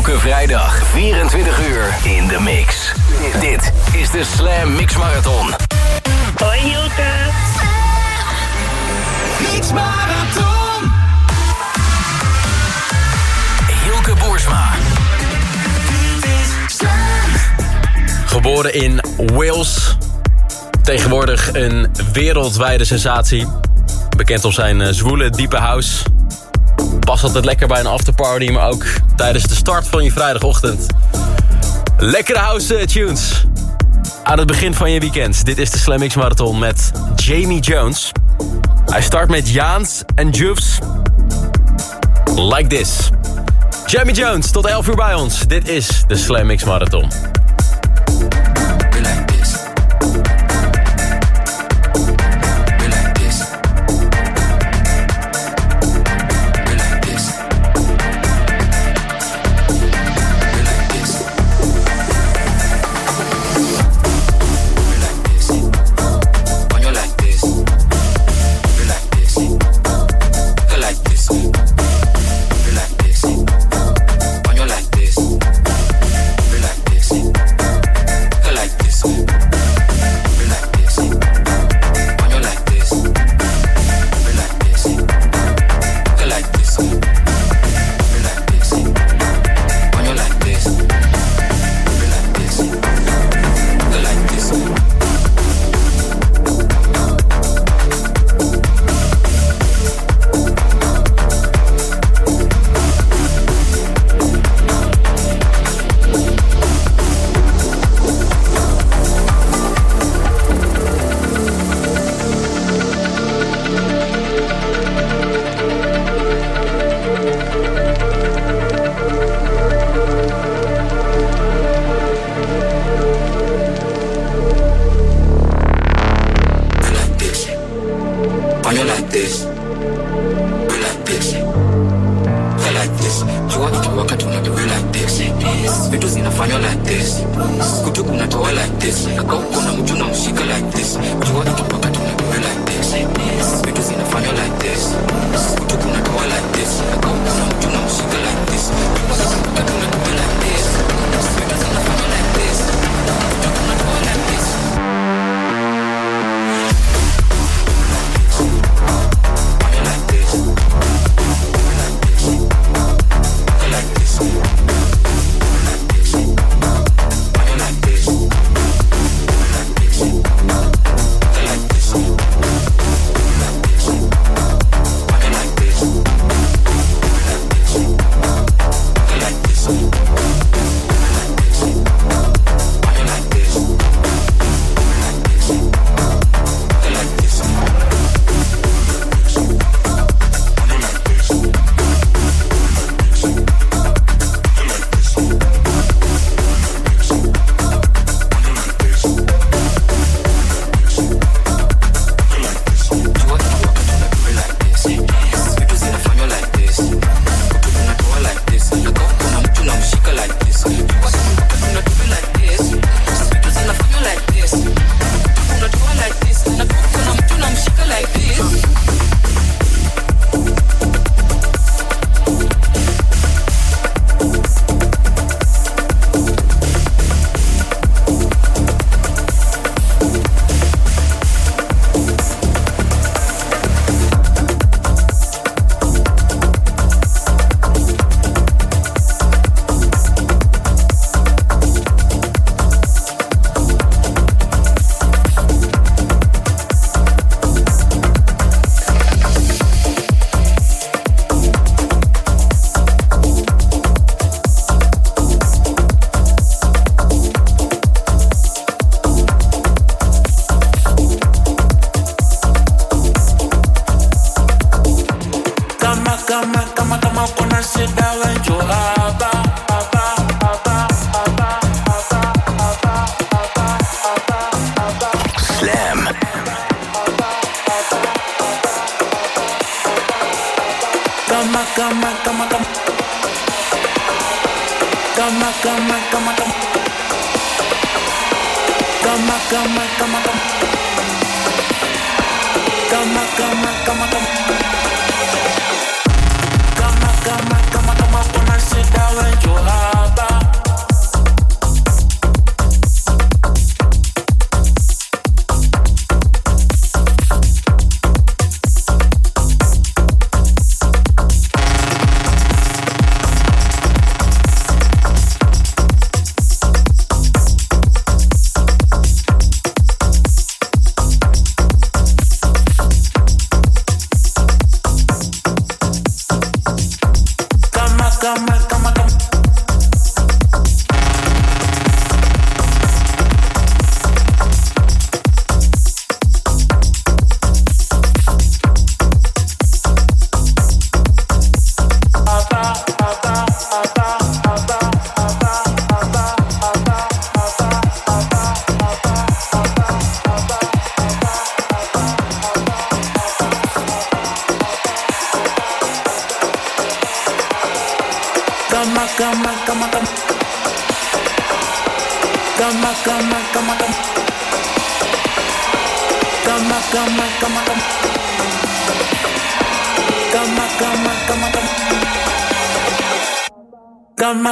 Elke vrijdag 24 uur in de mix. Dit is de Slam Mix Marathon. Hoi Hilke. Mix Marathon. Hilke Boersma. Geboren in Wales. Tegenwoordig een wereldwijde sensatie. Bekend om zijn eh, zwoele, diepe house. Past altijd lekker bij een afterparty, maar ook tijdens de start van je vrijdagochtend. Lekkere house eh, tunes. Aan het begin van je weekend. Dit is de Slam X Marathon met Jamie Jones. Hij start met Jaans en Juves. Like this. Jamie Jones, tot 11 uur bij ons. Dit is de Slam X Marathon.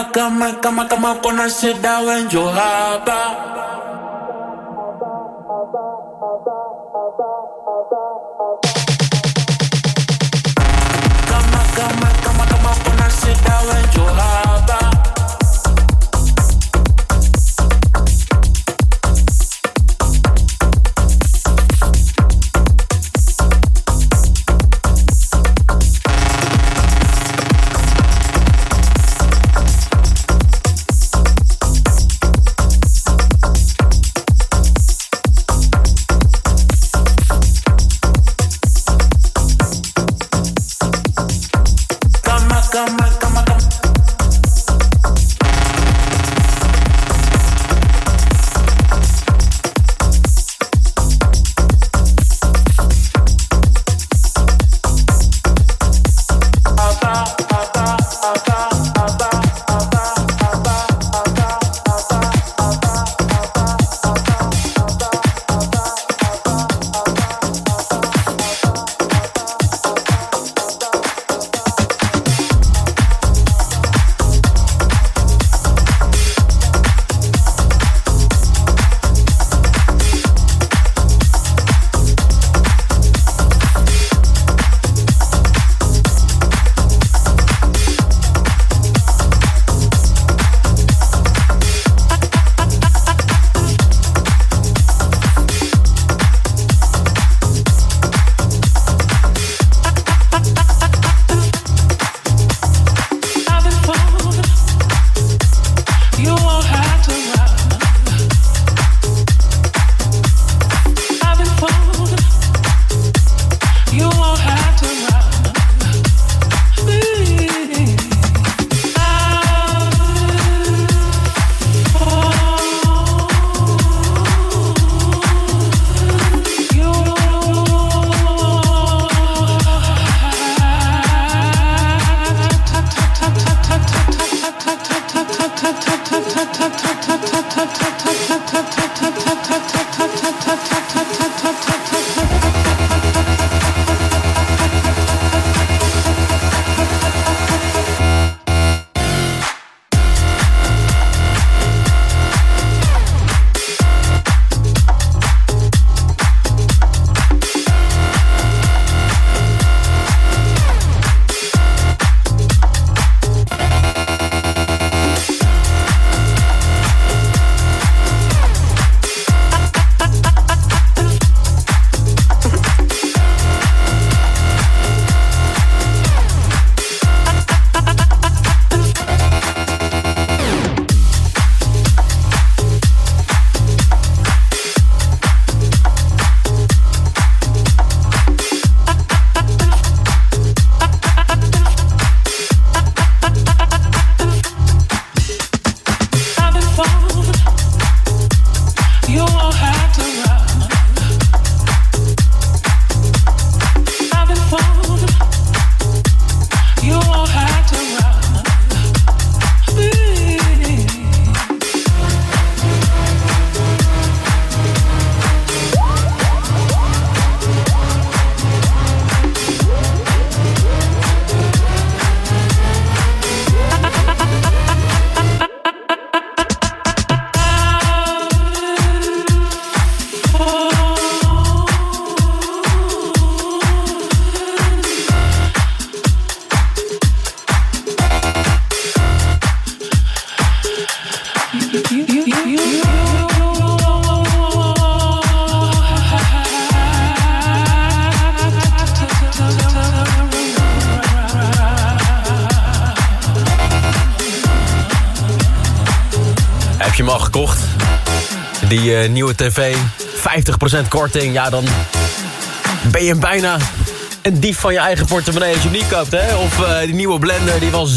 cama, cama, come, cama come el sit down in your haba. Eh, nieuwe tv, 50% korting. Ja, dan ben je bijna een dief van je eigen portemonnee als je hem niet koopt. Hè? Of eh, die nieuwe blender die wel 60%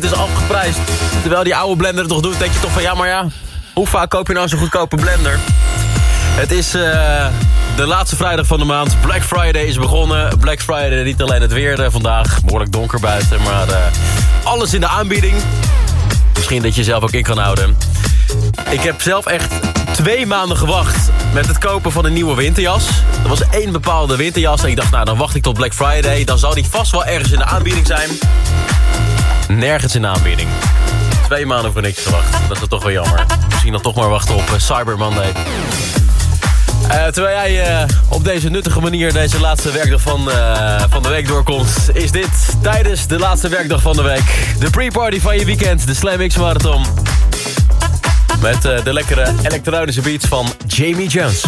is afgeprijsd. Terwijl die oude blender het toch doet, denk je toch van... ja, maar ja, hoe vaak koop je nou zo'n goedkope blender? Het is eh, de laatste vrijdag van de maand. Black Friday is begonnen. Black Friday, niet alleen het weer vandaag. Behoorlijk donker buiten, maar... alles in de aanbieding. Misschien dat je zelf ook in kan houden. Ik heb zelf echt twee maanden gewacht met het kopen van een nieuwe winterjas. Er was één bepaalde winterjas en ik dacht, nou dan wacht ik tot Black Friday. Dan zal die vast wel ergens in de aanbieding zijn. Nergens in de aanbieding. Twee maanden voor niks gewacht. Dat is toch wel jammer. Misschien dan toch maar wachten op eh, Cyber Monday. Uh, terwijl jij uh, op deze nuttige manier deze laatste werkdag van, van de week doorkomt... is dit tijdens de laatste werkdag van de week... de pre-party van je weekend, de Slam X Marathon. Met de lekkere elektronische beats van Jamie Jones.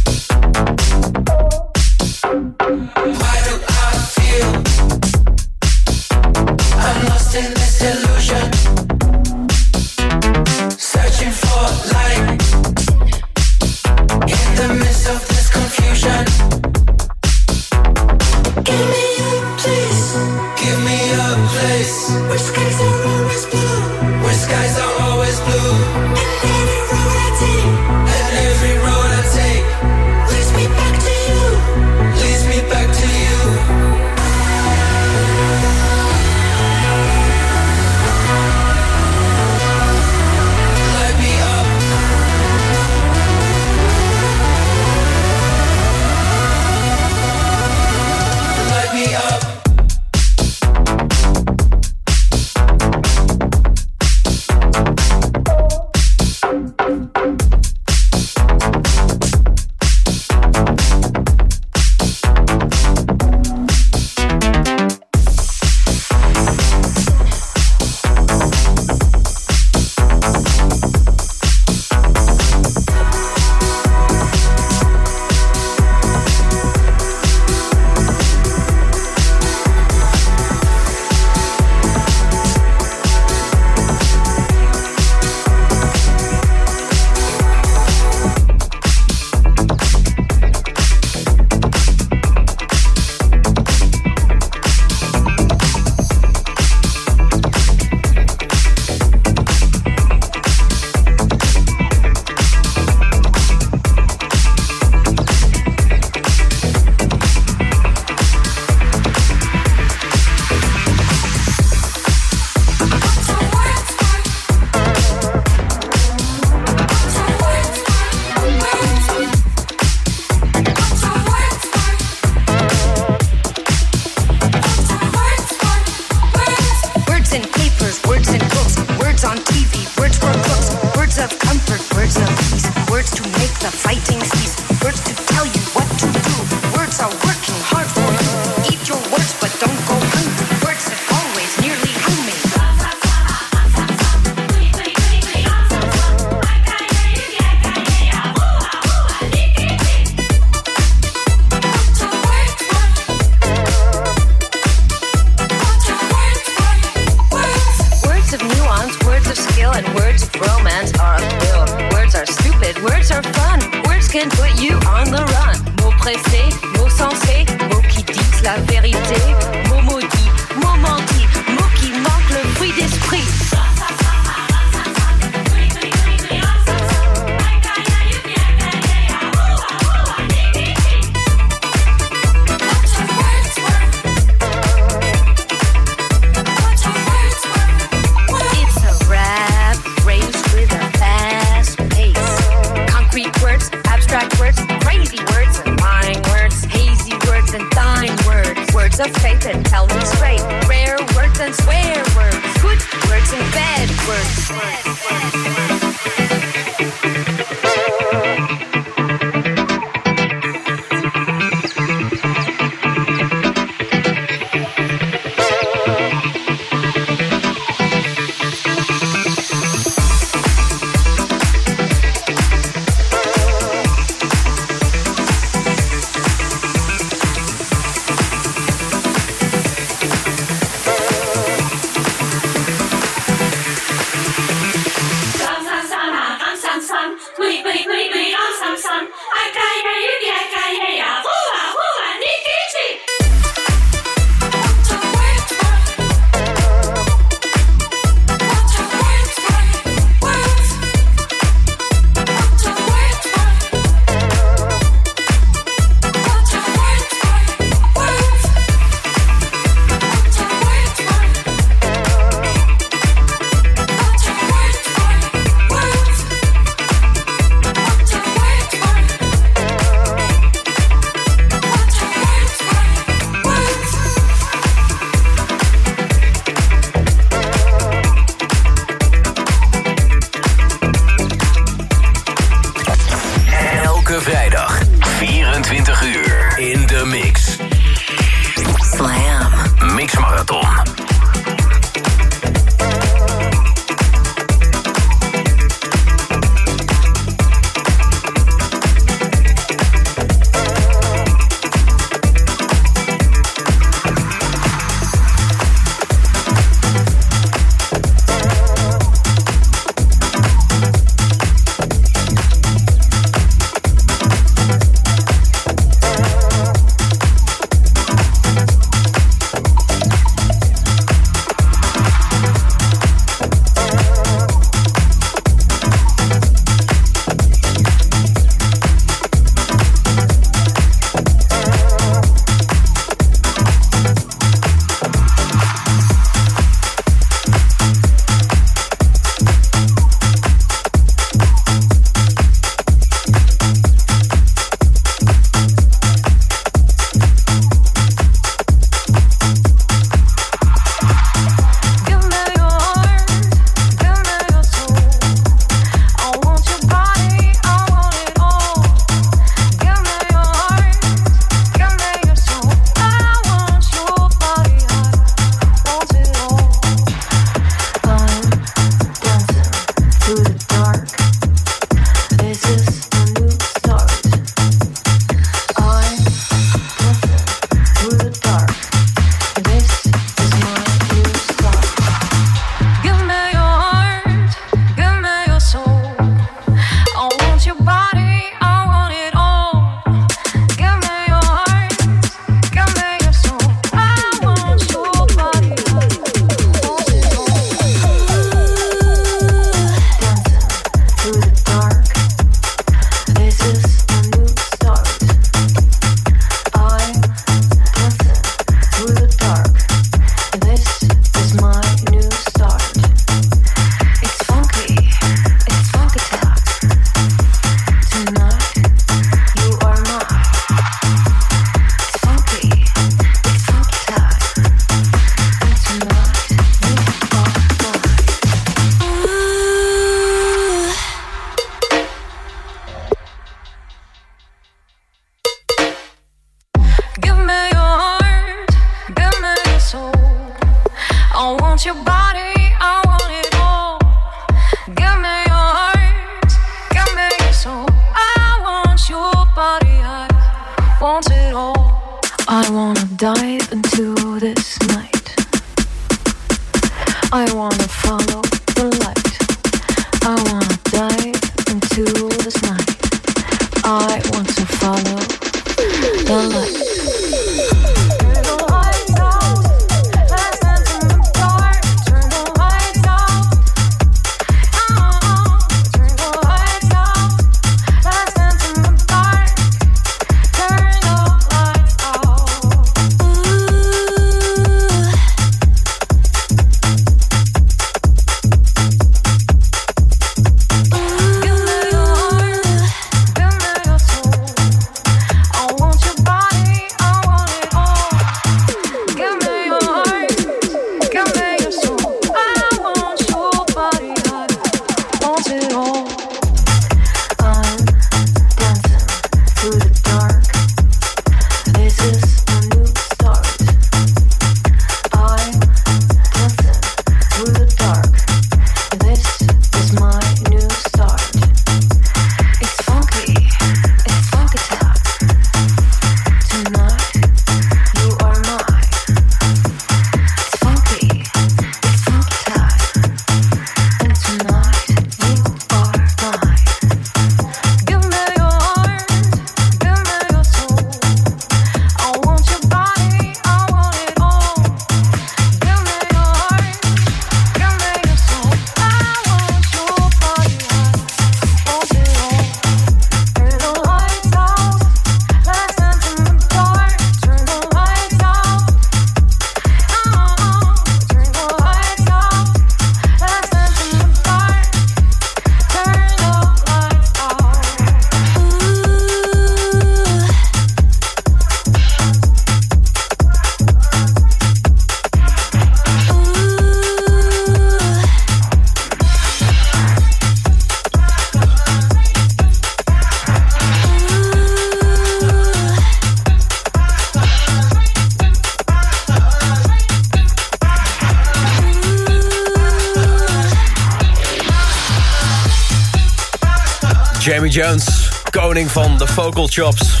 Jones, koning van de vocal chops.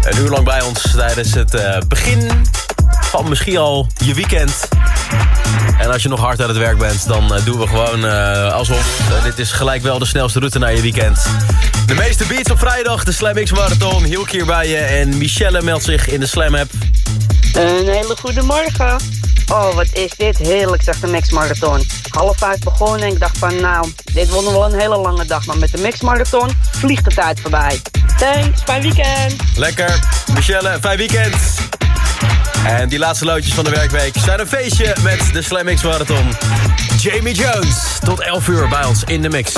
Een uur lang bij ons tijdens het uh, begin van misschien al je weekend. En als je nog hard aan het werk bent, dan uh, doen we gewoon uh, alsof. dit is gelijk wel de snelste route naar je weekend. De meeste beats op vrijdag, de Slam X Marathon. Hielk hier bij je en Michelle meldt zich in de Slam app. Een hele goede morgen. Oh, wat is dit heerlijk, zegt de Mix Marathon. Half vijf begonnen en ik dacht van, nou, dit wordt nog wel een hele lange dag. Maar met de Mix Marathon vliegt de tijd voorbij. Thanks, fijn weekend. Lekker. Michelle, fijn weekend. En die laatste loodjes van de werkweek zijn een feestje met de Slam Mix Marathon. Jamie Jones, tot 11 uur bij ons in de mix.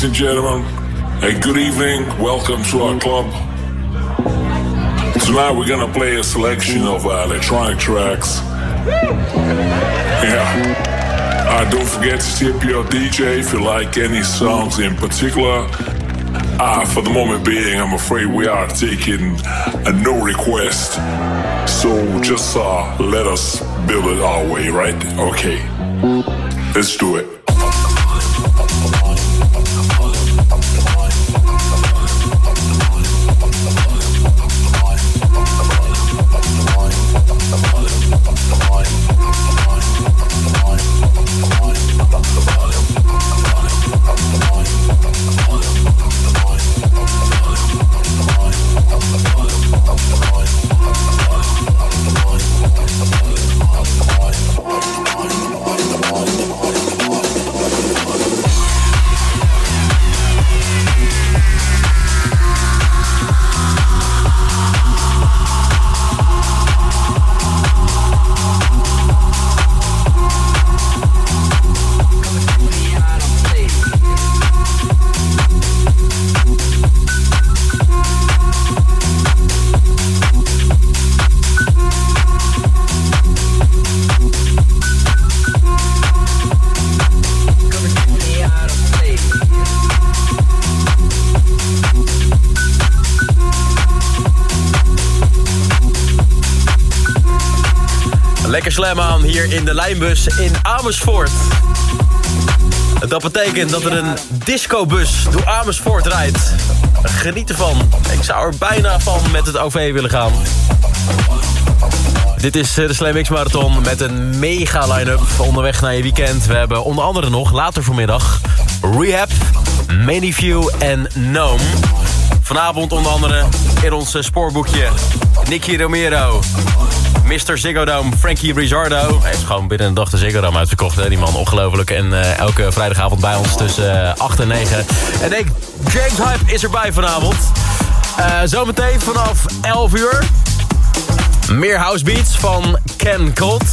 Ladies and gentlemen, a good evening. Welcome to our club. Tonight we're gonna play a selection of uh, electronic tracks. Yeah. Uh, don't forget to tip your DJ if you like any songs in particular. Uh, for the moment being, I'm afraid we are taking a no request. So just uh, let us build it our way, right? Okay. Let's do it. Slam aan hier in de lijnbus in Amersfoort. Dat betekent dat er een discobus door Amersfoort rijdt. Geniet ervan. Ik zou er bijna van met het OV willen gaan. Dit is eh, de Slam X Marathon met een mega line-up onderweg naar je weekend. We hebben onder andere nog later vanmiddag Rehab, Manyview en Gnome. Vanavond onder andere in ons eh, spoorboekje Nicky Romero, Mr. Ziggo Dome, Frankie Rizzardo. Hij heeft gewoon binnen een dag de Ziggo Dome uitverkocht. Hè? Die man ongelooflijk. En uh, elke vrijdagavond bij ons tussen uh, 8 en 9. En ik, James Hype is erbij vanavond. Uh, zometeen vanaf 11 uur. Meer house beats van Ken Colt.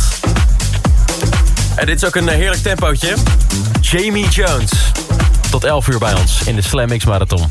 En dit is ook een heerlijk tempootje. Jamie Jones. Tot 11 uur bij ons in de Slam X Marathon.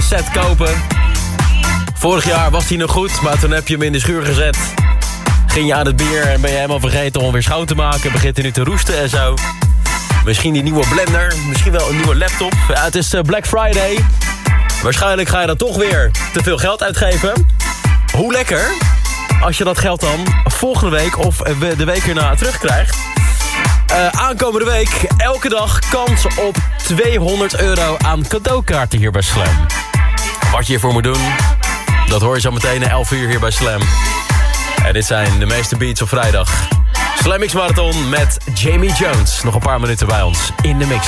Set kopen. Vorig jaar was hij nog goed, maar toen heb je hem in de schuur gezet. Ging je aan het bier en ben je helemaal vergeten om weer schoon te maken. Begint hij nu te roesten en zo. Misschien die nieuwe blender, misschien wel een nieuwe laptop. Ja, het is uh, Black Friday. Waarschijnlijk ga je dan toch weer te veel geld uitgeven. Hoe lekker als je dat geld dan volgende week of de week erna terugkrijgt. Aankomende week elke dag kans op 200 euro aan cadeaukaarten hier bij Slam. Wat je hiervoor moet doen, dat hoor je zo meteen 11 uur hier bij Slam. En dit zijn de meeste beats op vrijdag. Slam X Marathon met Jamie Jones. Nog een paar minuten bij ons in de mix.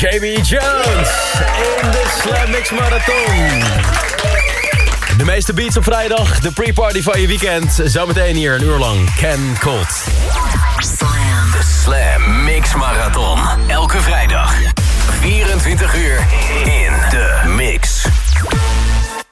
Jamie Jones in de Slam Mix Marathon. De meeste beats op vrijdag, de pre-party van je weekend. Zometeen hier een uur lang, Ken Colt. De Slam Mix Marathon, elke vrijdag. 24 uur in